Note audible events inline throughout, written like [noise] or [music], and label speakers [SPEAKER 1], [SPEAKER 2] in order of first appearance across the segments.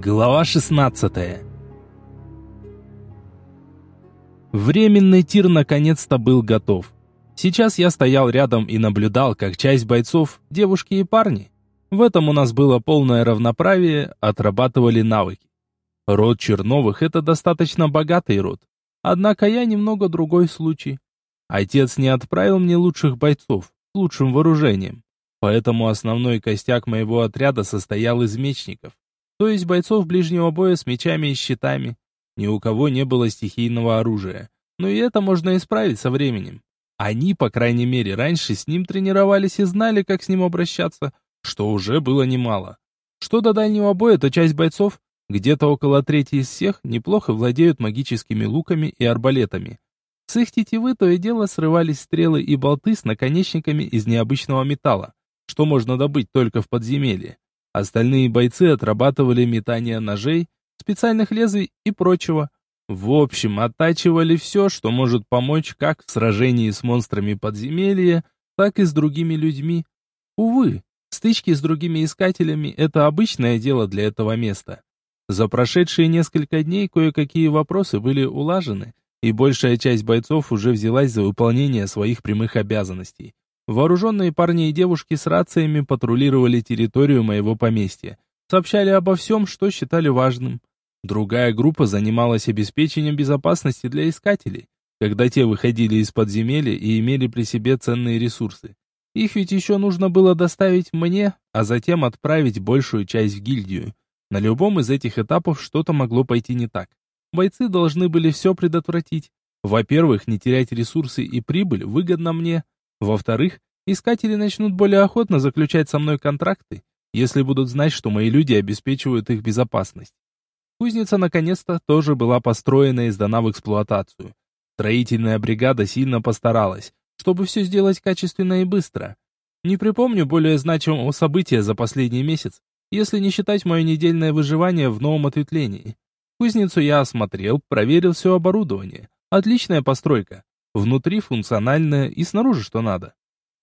[SPEAKER 1] Глава 16 Временный тир наконец-то был готов. Сейчас я стоял рядом и наблюдал, как часть бойцов, девушки и парни, в этом у нас было полное равноправие, отрабатывали навыки. Род Черновых – это достаточно богатый род. Однако я немного другой случай. Отец не отправил мне лучших бойцов, лучшим вооружением. Поэтому основной костяк моего отряда состоял из мечников то есть бойцов ближнего боя с мечами и щитами. Ни у кого не было стихийного оружия. Но и это можно исправить со временем. Они, по крайней мере, раньше с ним тренировались и знали, как с ним обращаться, что уже было немало. Что до дальнего боя, то часть бойцов, где-то около трети из всех, неплохо владеют магическими луками и арбалетами. С их тетивы то и дело срывались стрелы и болты с наконечниками из необычного металла, что можно добыть только в подземелье. Остальные бойцы отрабатывали метание ножей, специальных лезвий и прочего. В общем, оттачивали все, что может помочь как в сражении с монстрами подземелья, так и с другими людьми. Увы, стычки с другими искателями – это обычное дело для этого места. За прошедшие несколько дней кое-какие вопросы были улажены, и большая часть бойцов уже взялась за выполнение своих прямых обязанностей. Вооруженные парни и девушки с рациями патрулировали территорию моего поместья, сообщали обо всем, что считали важным. Другая группа занималась обеспечением безопасности для искателей, когда те выходили из подземелья и имели при себе ценные ресурсы. Их ведь еще нужно было доставить мне, а затем отправить большую часть в гильдию. На любом из этих этапов что-то могло пойти не так. Бойцы должны были все предотвратить. Во-первых, не терять ресурсы и прибыль выгодно мне – во-вторых, искатели начнут более охотно заключать со мной контракты, если будут знать, что мои люди обеспечивают их безопасность. Кузница наконец-то тоже была построена и сдана в эксплуатацию. Строительная бригада сильно постаралась, чтобы все сделать качественно и быстро. Не припомню более значимого события за последний месяц, если не считать мое недельное выживание в новом ответвлении. Кузницу я осмотрел, проверил все оборудование. Отличная постройка. Внутри функциональная и снаружи что надо.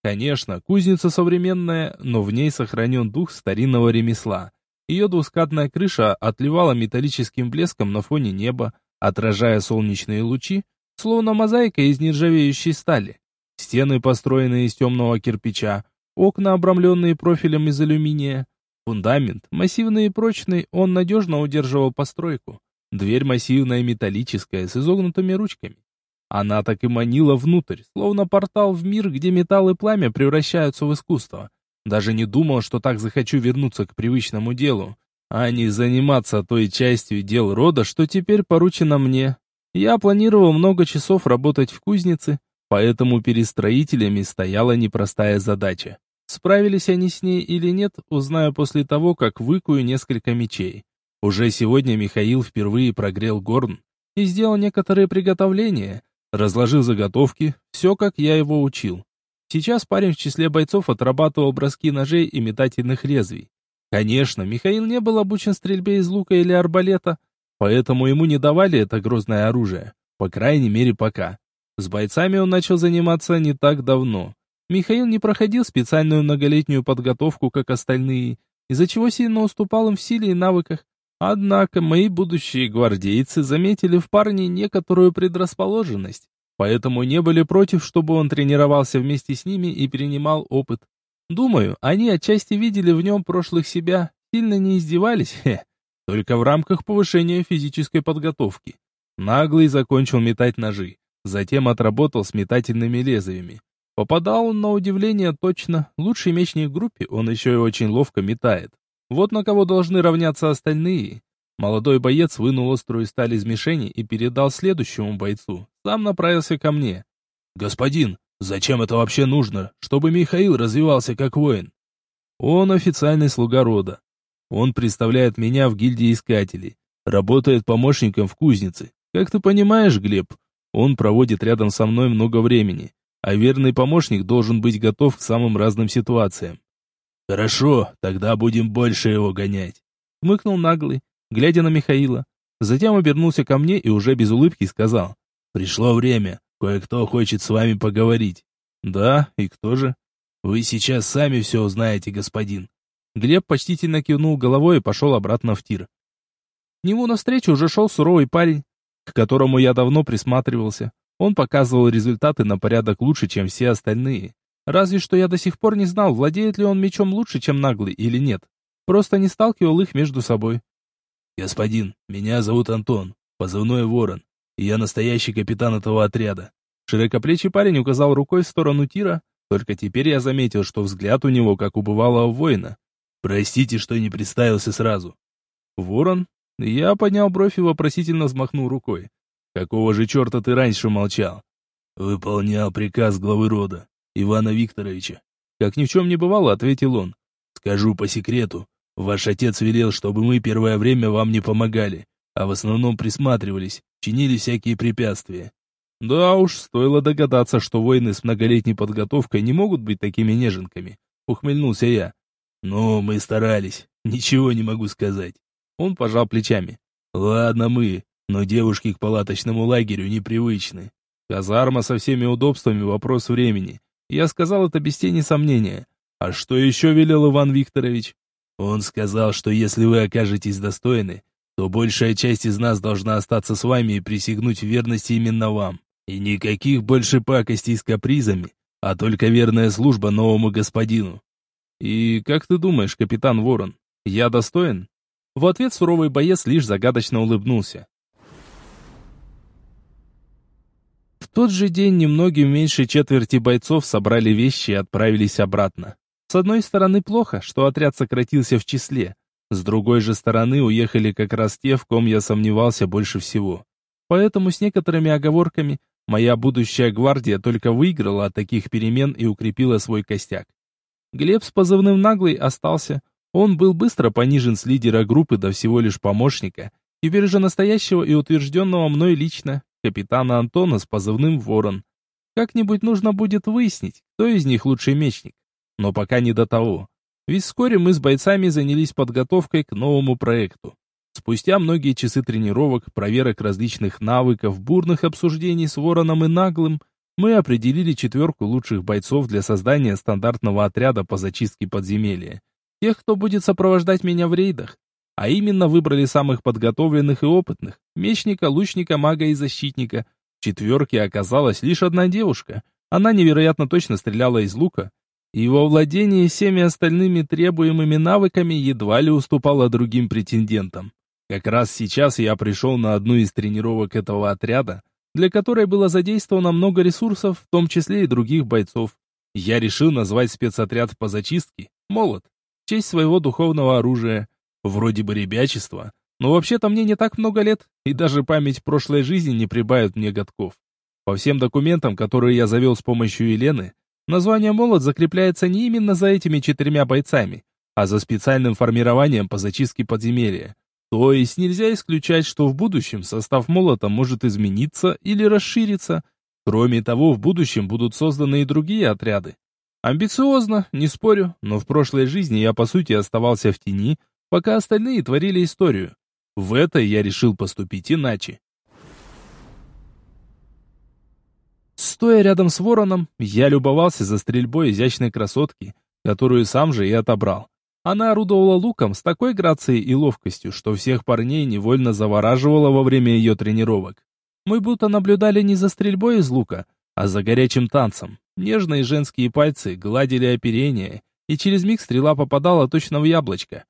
[SPEAKER 1] Конечно, кузница современная, но в ней сохранен дух старинного ремесла. Ее двускатная крыша отливала металлическим блеском на фоне неба, отражая солнечные лучи, словно мозаика из нержавеющей стали. Стены построены из темного кирпича, окна, обрамленные профилем из алюминия. Фундамент, массивный и прочный, он надежно удерживал постройку. Дверь массивная металлическая, с изогнутыми ручками. Она так и манила внутрь, словно портал в мир, где металл и пламя превращаются в искусство. Даже не думал, что так захочу вернуться к привычному делу, а не заниматься той частью дел рода, что теперь поручено мне. Я планировал много часов работать в кузнице, поэтому перед строителями стояла непростая задача. Справились они с ней или нет, узнаю после того, как выкую несколько мечей. Уже сегодня Михаил впервые прогрел горн и сделал некоторые приготовления, Разложил заготовки, все как я его учил. Сейчас парень в числе бойцов отрабатывал броски ножей и метательных лезвий. Конечно, Михаил не был обучен стрельбе из лука или арбалета, поэтому ему не давали это грозное оружие, по крайней мере пока. С бойцами он начал заниматься не так давно. Михаил не проходил специальную многолетнюю подготовку, как остальные, из-за чего сильно уступал им в силе и навыках. Однако мои будущие гвардейцы заметили в парне некоторую предрасположенность, поэтому не были против, чтобы он тренировался вместе с ними и перенимал опыт. Думаю, они отчасти видели в нем прошлых себя, сильно не издевались, [laughs] хе, только в рамках повышения физической подготовки. Наглый закончил метать ножи, затем отработал с метательными лезвиями. Попадал он на удивление точно, лучший мечник в группе, он еще и очень ловко метает. Вот на кого должны равняться остальные. Молодой боец вынул острую сталь из мишени и передал следующему бойцу. Сам направился ко мне. «Господин, зачем это вообще нужно, чтобы Михаил развивался как воин?» «Он официальный слуга рода. Он представляет меня в гильдии искателей. Работает помощником в кузнице. Как ты понимаешь, Глеб, он проводит рядом со мной много времени, а верный помощник должен быть готов к самым разным ситуациям. «Хорошо, тогда будем больше его гонять», — хмыкнул наглый, глядя на Михаила. Затем обернулся ко мне и уже без улыбки сказал. «Пришло время, кое-кто хочет с вами поговорить». «Да, и кто же?» «Вы сейчас сами все узнаете, господин». Глеб почтительно кивнул головой и пошел обратно в тир. К нему навстречу уже шел суровый парень, к которому я давно присматривался. Он показывал результаты на порядок лучше, чем все остальные. Разве что я до сих пор не знал, владеет ли он мечом лучше, чем наглый, или нет. Просто не сталкивал их между собой.
[SPEAKER 2] «Господин, меня зовут Антон, позывной Ворон, и я настоящий капитан этого отряда».
[SPEAKER 1] Широкоплечий парень указал рукой в сторону тира, только теперь я заметил, что взгляд у него как у бывалого воина.
[SPEAKER 2] «Простите, что не представился сразу».
[SPEAKER 1] «Ворон?» Я поднял бровь и вопросительно взмахнул рукой. «Какого же черта ты раньше молчал?»
[SPEAKER 2] «Выполнял приказ главы рода, Ивана Викторовича».
[SPEAKER 1] «Как ни в чем не бывало», — ответил он.
[SPEAKER 2] «Скажу по секрету, ваш отец велел, чтобы мы первое время вам не помогали, а в основном присматривались, чинили всякие препятствия.
[SPEAKER 1] Да уж, стоило догадаться, что воины с многолетней подготовкой не могут быть такими неженками. Ухмыльнулся я.
[SPEAKER 2] Но мы старались, ничего не могу сказать.
[SPEAKER 1] Он пожал плечами.
[SPEAKER 2] Ладно мы, но девушки к палаточному лагерю непривычны.
[SPEAKER 1] Казарма со всеми удобствами — вопрос времени. Я сказал это без тени сомнения. А что еще велел Иван Викторович?
[SPEAKER 2] Он сказал, что если вы окажетесь достойны, то большая часть из нас должна остаться с вами и присягнуть верности именно вам. И никаких больше пакостей с капризами, а только верная служба новому господину.
[SPEAKER 1] И как ты думаешь, капитан Ворон, я достоин? В ответ суровый боец лишь загадочно улыбнулся. Тот же день немногим меньше четверти бойцов собрали вещи и отправились обратно. С одной стороны плохо, что отряд сократился в числе, с другой же стороны уехали как раз те, в ком я сомневался больше всего. Поэтому с некоторыми оговорками Моя будущая гвардия только выиграла от таких перемен и укрепила свой костяк. Глеб с позывным «Наглый» остался. Он был быстро понижен с лидера группы до всего лишь помощника, теперь же настоящего и утвержденного мной лично, капитана Антона с позывным «Ворон». Как-нибудь нужно будет выяснить, кто из них лучший мечник. Но пока не до того. Ведь вскоре мы с бойцами занялись подготовкой к новому проекту. Спустя многие часы тренировок, проверок различных навыков, бурных обсуждений с Вороном и Наглым, мы определили четверку лучших бойцов для создания стандартного отряда по зачистке подземелья. Тех, кто будет сопровождать меня в рейдах. А именно выбрали самых подготовленных и опытных. Мечника, лучника, мага и защитника. В четверке оказалась лишь одна девушка. Она невероятно точно стреляла из лука. И во владении всеми остальными требуемыми навыками едва ли уступала другим претендентам. Как раз сейчас я пришел на одну из тренировок этого отряда, для которой было задействовано много ресурсов, в том числе и других бойцов. Я решил назвать спецотряд по зачистке «Молот», в честь своего духовного оружия. Вроде бы ребячество, но вообще-то мне не так много лет, и даже память прошлой жизни не прибавит мне годков. По всем документам, которые я завел с помощью Елены, название «Молот» закрепляется не именно за этими четырьмя бойцами, а за специальным формированием по зачистке подземелья. То есть нельзя исключать, что в будущем состав молота может измениться или расшириться. Кроме того, в будущем будут созданы и другие отряды. Амбициозно, не спорю, но в прошлой жизни я по сути оставался в тени, пока остальные творили историю. В этой я решил поступить иначе. Стоя рядом с вороном, я любовался за стрельбой изящной красотки, которую сам же и отобрал. Она орудовала луком с такой грацией и ловкостью, что всех парней невольно завораживала во время ее тренировок. Мы будто наблюдали не за стрельбой из лука, а за горячим танцем. Нежные женские пальцы гладили оперение, и через миг стрела попадала точно в яблочко.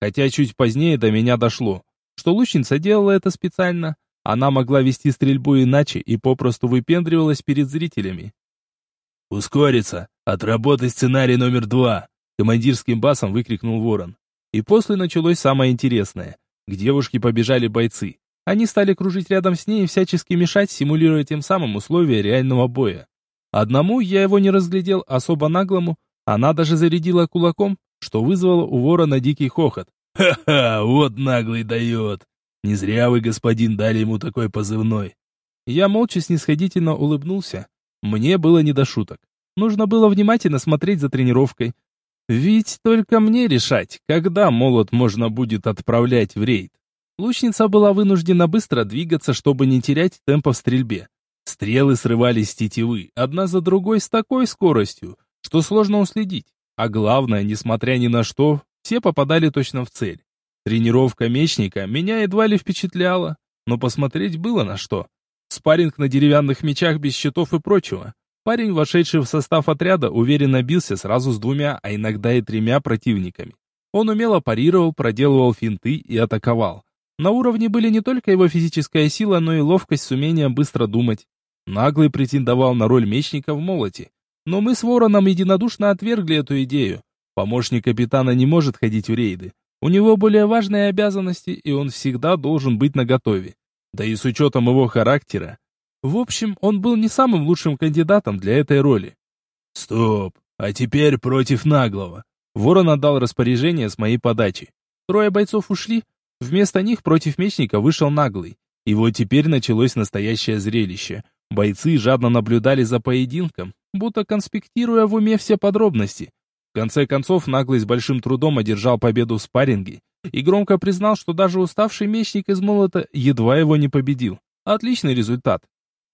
[SPEAKER 1] Хотя чуть позднее до меня дошло, что лучница делала это специально. Она могла вести стрельбу иначе и попросту выпендривалась перед зрителями.
[SPEAKER 2] «Ускориться! Отработай сценарий номер два!»
[SPEAKER 1] Командирским басом выкрикнул ворон. И после началось самое интересное. К девушке побежали бойцы. Они стали кружить рядом с ней и всячески мешать, симулируя тем самым условия реального боя. Одному я его не разглядел, особо наглому. Она даже зарядила кулаком, что вызвало у ворона дикий хохот.
[SPEAKER 2] «Ха-ха, вот наглый дает! Не зря вы, господин, дали ему такой позывной!»
[SPEAKER 1] Я молча снисходительно улыбнулся. Мне было не до шуток. Нужно было внимательно смотреть за тренировкой, ведь только мне решать, когда молот можно будет отправлять в рейд. Лучница была вынуждена быстро двигаться, чтобы не терять темпа в стрельбе. Стрелы срывались с тетивы, одна за другой с такой скоростью, что сложно уследить. А главное, несмотря ни на что, все попадали точно в цель. Тренировка мечника меня едва ли впечатляла, но посмотреть было на что. Спарринг на деревянных мечах без щитов и прочего. Парень, вошедший в состав отряда, уверенно бился сразу с двумя, а иногда и тремя противниками. Он умело парировал, проделывал финты и атаковал. На уровне были не только его физическая сила, но и ловкость с умением быстро думать. Наглый претендовал на роль мечника в молоте. Но мы с Вороном единодушно отвергли эту идею. Помощник капитана не может ходить в рейды. У него более важные обязанности, и он всегда должен быть наготове. Да и с учетом его характера. В общем, он был не самым лучшим кандидатом для этой роли.
[SPEAKER 2] «Стоп! А теперь против наглого!»
[SPEAKER 1] Ворон отдал распоряжение с моей подачи. Трое бойцов ушли, вместо них против мечника вышел наглый. И вот теперь началось настоящее зрелище. Бойцы жадно наблюдали за поединком, будто конспектируя в уме все подробности. В конце концов, наглый с большим трудом одержал победу в спарринге и громко признал, что даже уставший мечник из молота едва его не победил. Отличный результат.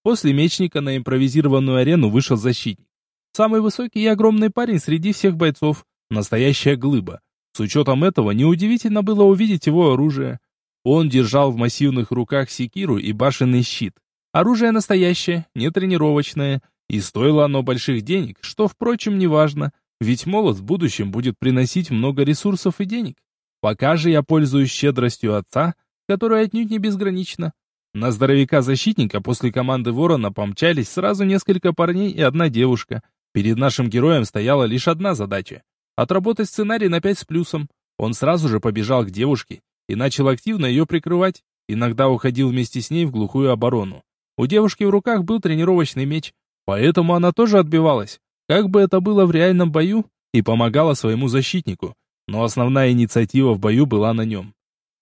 [SPEAKER 1] После мечника на импровизированную арену вышел защитник. Самый высокий и огромный парень среди всех бойцов. Настоящая глыба. С учетом этого, неудивительно было увидеть его оружие. Он держал в массивных руках секиру и башенный щит. Оружие настоящее, не тренировочное, и стоило оно больших денег, что, впрочем, не важно, ведь молот в будущем будет приносить много ресурсов и денег. Пока же я пользуюсь щедростью отца, которая отнюдь не безгранична. На здоровяка-защитника после команды ворона помчались сразу несколько парней и одна девушка. Перед нашим героем стояла лишь одна задача — отработать сценарий на пять с плюсом. Он сразу же побежал к девушке и начал активно ее прикрывать, иногда уходил вместе с ней в глухую оборону. У девушки в руках был тренировочный меч, поэтому она тоже отбивалась, как бы это было в реальном бою, и помогала своему защитнику. Но основная инициатива в бою была на нем.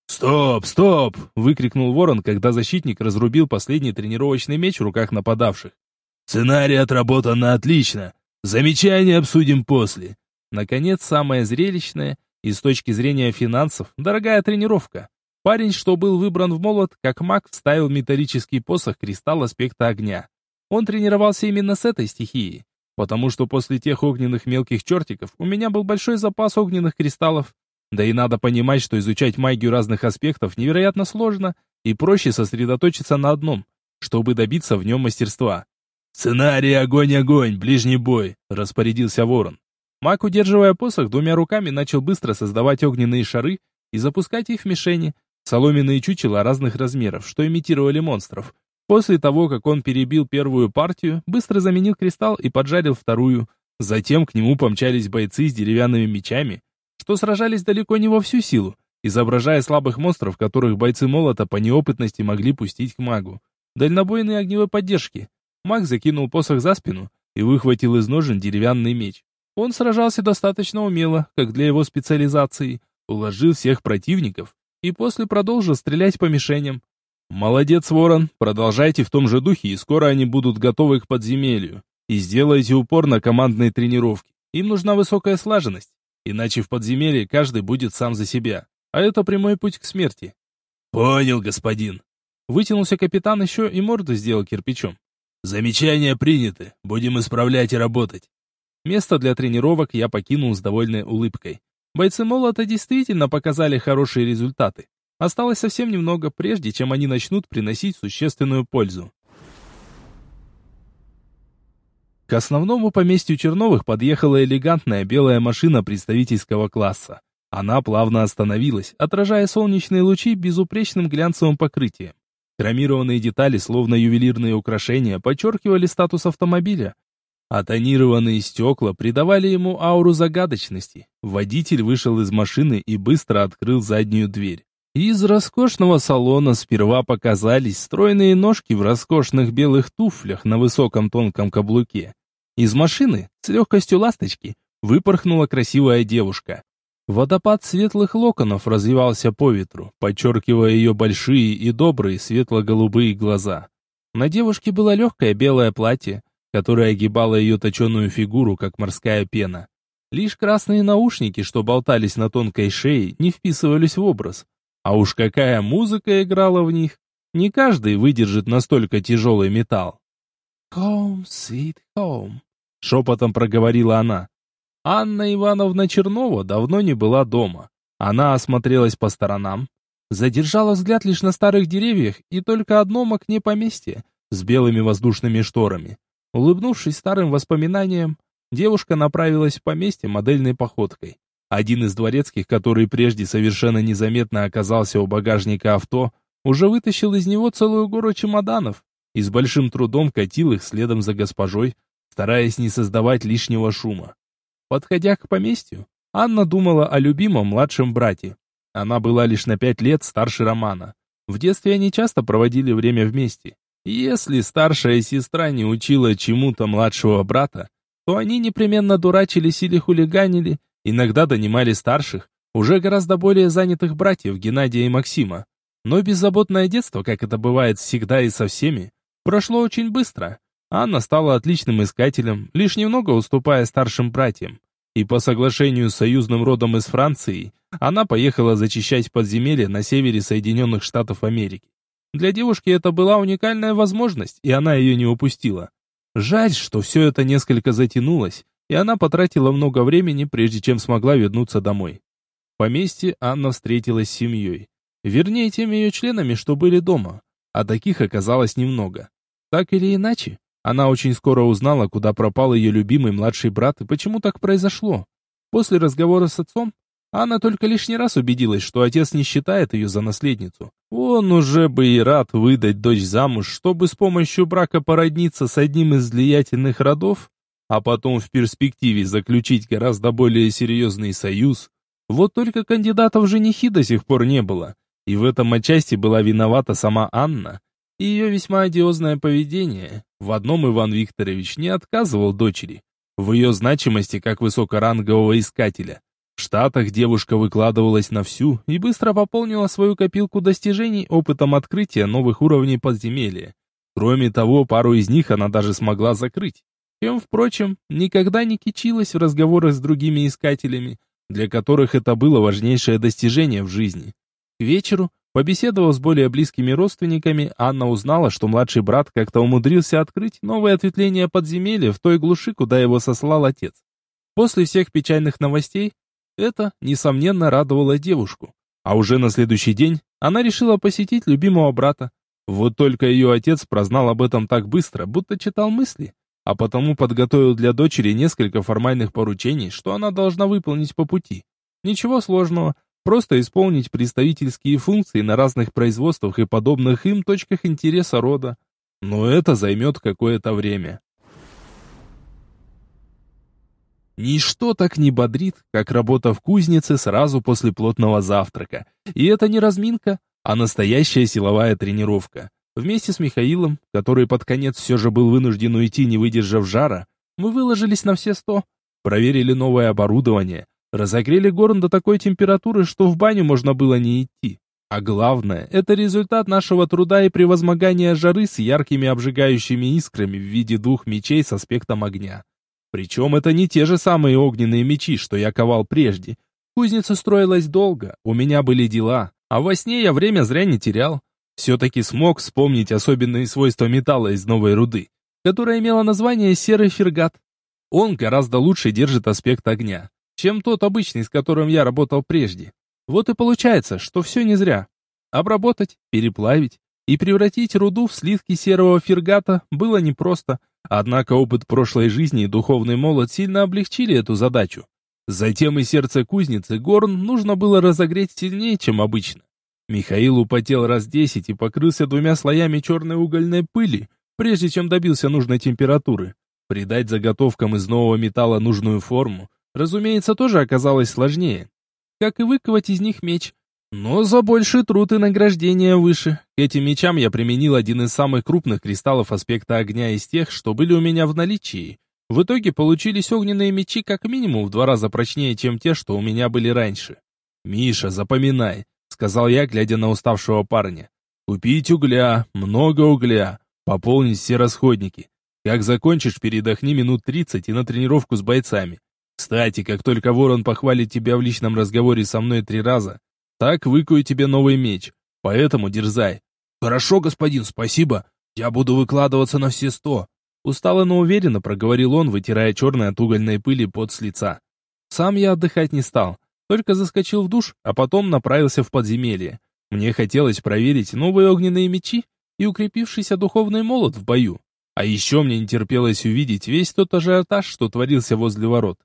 [SPEAKER 2] «Стоп, стоп!» — выкрикнул Ворон, когда защитник разрубил последний тренировочный меч в руках нападавших. «Сценарий отработан отлично. Замечания обсудим после».
[SPEAKER 1] Наконец, самое зрелищное и с точки зрения финансов дорогая тренировка. Парень, что был выбран в молот, как маг, вставил металлический посох кристалл аспекта огня. Он тренировался именно с этой стихией, потому что после тех огненных мелких чертиков у меня был большой запас огненных кристаллов. Да и надо понимать, что изучать магию разных аспектов невероятно сложно, и проще сосредоточиться на одном, чтобы добиться в нем мастерства.
[SPEAKER 2] «Сценарий огонь-огонь, ближний бой», — распорядился ворон.
[SPEAKER 1] Маг, удерживая посох, двумя руками начал быстро создавать огненные шары и запускать их в мишени, соломенные чучела разных размеров, что имитировали монстров. После того, как он перебил первую партию, быстро заменил кристалл и поджарил вторую. Затем к нему помчались бойцы с деревянными мечами, что сражались далеко не во всю силу, изображая слабых монстров, которых бойцы молота по неопытности могли пустить к магу. Дальнобойные огневой поддержки. Маг закинул посох за спину и выхватил из ножен деревянный меч. Он сражался достаточно умело, как для его специализации, уложил всех противников, и после продолжил стрелять по мишеням. «Молодец, Ворон, продолжайте в том же духе, и скоро они будут готовы к подземелью. И сделайте упор на командные тренировки. Им нужна высокая слаженность, иначе в подземелье каждый будет сам за себя, а это прямой путь к смерти».
[SPEAKER 2] «Понял, господин».
[SPEAKER 1] Вытянулся капитан еще и морду сделал кирпичом.
[SPEAKER 2] «Замечания приняты, будем исправлять и работать».
[SPEAKER 1] Место для тренировок я покинул с довольной улыбкой. Бойцы молота действительно показали хорошие результаты. Осталось совсем немного, прежде чем они начнут приносить существенную пользу. К основному поместью Черновых подъехала элегантная белая машина представительского класса. Она плавно остановилась, отражая солнечные лучи безупречным глянцевым покрытием. Хромированные детали, словно ювелирные украшения, подчеркивали статус автомобиля, а тонированные стекла придавали ему ауру загадочности. Водитель вышел из машины и быстро открыл заднюю дверь. Из роскошного салона сперва показались стройные ножки в роскошных белых туфлях на высоком тонком каблуке. Из машины, с легкостью ласточки, выпорхнула красивая девушка. Водопад светлых локонов развивался по ветру, подчеркивая ее большие и добрые светло-голубые глаза. На девушке было легкое белое платье, которая огибала ее точеную фигуру, как морская пена. Лишь красные наушники, что болтались на тонкой шее, не вписывались в образ. А уж какая музыка играла в них! Не каждый выдержит настолько тяжелый металл. «Home, sweet home», — шепотом проговорила она. Анна Ивановна Чернова давно не была дома. Она осмотрелась по сторонам, задержала взгляд лишь на старых деревьях и только одном окне поместья с белыми воздушными шторами. Улыбнувшись старым воспоминаниям, девушка направилась в поместье модельной походкой. Один из дворецких, который прежде совершенно незаметно оказался у багажника авто, уже вытащил из него целую гору чемоданов и с большим трудом катил их следом за госпожой, стараясь не создавать лишнего шума. Подходя к поместью, Анна думала о любимом младшем брате. Она была лишь на пять лет старше Романа. В детстве они часто проводили время вместе. Если старшая сестра не учила чему-то младшего брата, то они непременно дурачились или хулиганили, иногда донимали старших, уже гораздо более занятых братьев Геннадия и Максима. Но беззаботное детство, как это бывает всегда и со всеми, прошло очень быстро. Анна стала отличным искателем, лишь немного уступая старшим братьям. И по соглашению с союзным родом из Франции, она поехала зачищать подземелья на севере Соединенных Штатов Америки. Для девушки это была уникальная возможность, и она ее не упустила. Жаль, что все это несколько затянулось, и она потратила много времени, прежде чем смогла вернуться домой. В поместье Анна встретилась с семьей. Вернее, теми ее членами, что были дома. А таких оказалось немного. Так или иначе, она очень скоро узнала, куда пропал ее любимый младший брат и почему так произошло. После разговора с отцом, Анна только лишний раз убедилась, что отец не считает ее за наследницу. Он уже бы и рад выдать дочь замуж, чтобы с помощью брака породниться с одним из влиятельных родов, а потом в перспективе заключить гораздо более серьезный союз. Вот только кандидатов женихи до сих пор не было, и в этом отчасти была виновата сама Анна, и ее весьма одиозное поведение. В одном Иван Викторович не отказывал дочери, в ее значимости как высокорангового искателя – в Штатах девушка выкладывалась на всю и быстро пополнила свою копилку достижений опытом открытия новых уровней подземелья. Кроме того, пару из них она даже смогла закрыть. Чем, впрочем, никогда не кичилась в разговорах с другими искателями, для которых это было важнейшее достижение в жизни. К вечеру, побеседовав с более близкими родственниками, Анна узнала, что младший брат как-то умудрился открыть новое ответвление подземелья в той глуши, куда его сослал отец. После всех печальных новостей это, несомненно, радовало девушку. А уже на следующий день она решила посетить любимого брата. Вот только ее отец прознал об этом так быстро, будто читал мысли, а потому подготовил для дочери несколько формальных поручений, что она должна выполнить по пути. Ничего сложного, просто исполнить представительские функции на разных производствах и подобных им точках интереса рода. Но это займет какое-то время. Ничто так не бодрит, как работа в кузнице сразу после плотного завтрака. И это не разминка, а настоящая силовая тренировка. Вместе с Михаилом, который под конец все же был вынужден уйти, не выдержав жара, мы выложились на все сто, проверили новое оборудование, разогрели горн до такой температуры, что в баню можно было не идти. А главное, это результат нашего труда и превозмогания жары с яркими обжигающими искрами в виде двух мечей с аспектом огня. Причем это не те же самые огненные мечи, что я ковал прежде. Кузница строилась долго, у меня были дела, а во сне я время зря не терял. Все-таки смог вспомнить особенные свойства металла из новой руды, которая имела название серый фергат. Он гораздо лучше держит аспект огня, чем тот обычный, с которым я работал прежде. Вот и получается, что все не зря. Обработать, переплавить и превратить руду в слитки серого фергата было непросто, Однако опыт прошлой жизни и духовный молот сильно облегчили эту задачу. Затем и сердце кузницы горн нужно было разогреть сильнее, чем обычно. Михаил употел раз десять и покрылся двумя слоями черной угольной пыли, прежде чем добился нужной температуры. Придать заготовкам из нового металла нужную форму, разумеется, тоже оказалось сложнее. Как и выковать из них меч, но за больший труд и награждение выше. К этим мечам я применил один из самых крупных кристаллов аспекта огня из тех, что были у меня в наличии. В итоге получились огненные мечи как минимум в два раза прочнее, чем те, что у меня были раньше. «Миша, запоминай», — сказал я, глядя на уставшего парня. «Купить угля, много угля, пополнить все расходники. Как закончишь, передохни минут тридцать и на тренировку с бойцами. Кстати, как только ворон похвалит тебя в личном разговоре со мной три раза, так выкую тебе новый меч. Поэтому дерзай. Хорошо, господин, спасибо. Я буду выкладываться на все сто. Устало, но уверенно проговорил он, вытирая черный от угольной пыли пот с лица. Сам я отдыхать не стал. Только заскочил в душ, а потом направился в подземелье. Мне хотелось проверить новые огненные мечи и укрепившийся духовный молот в бою. А еще мне не терпелось увидеть весь тот ажиотаж, что творился возле ворот.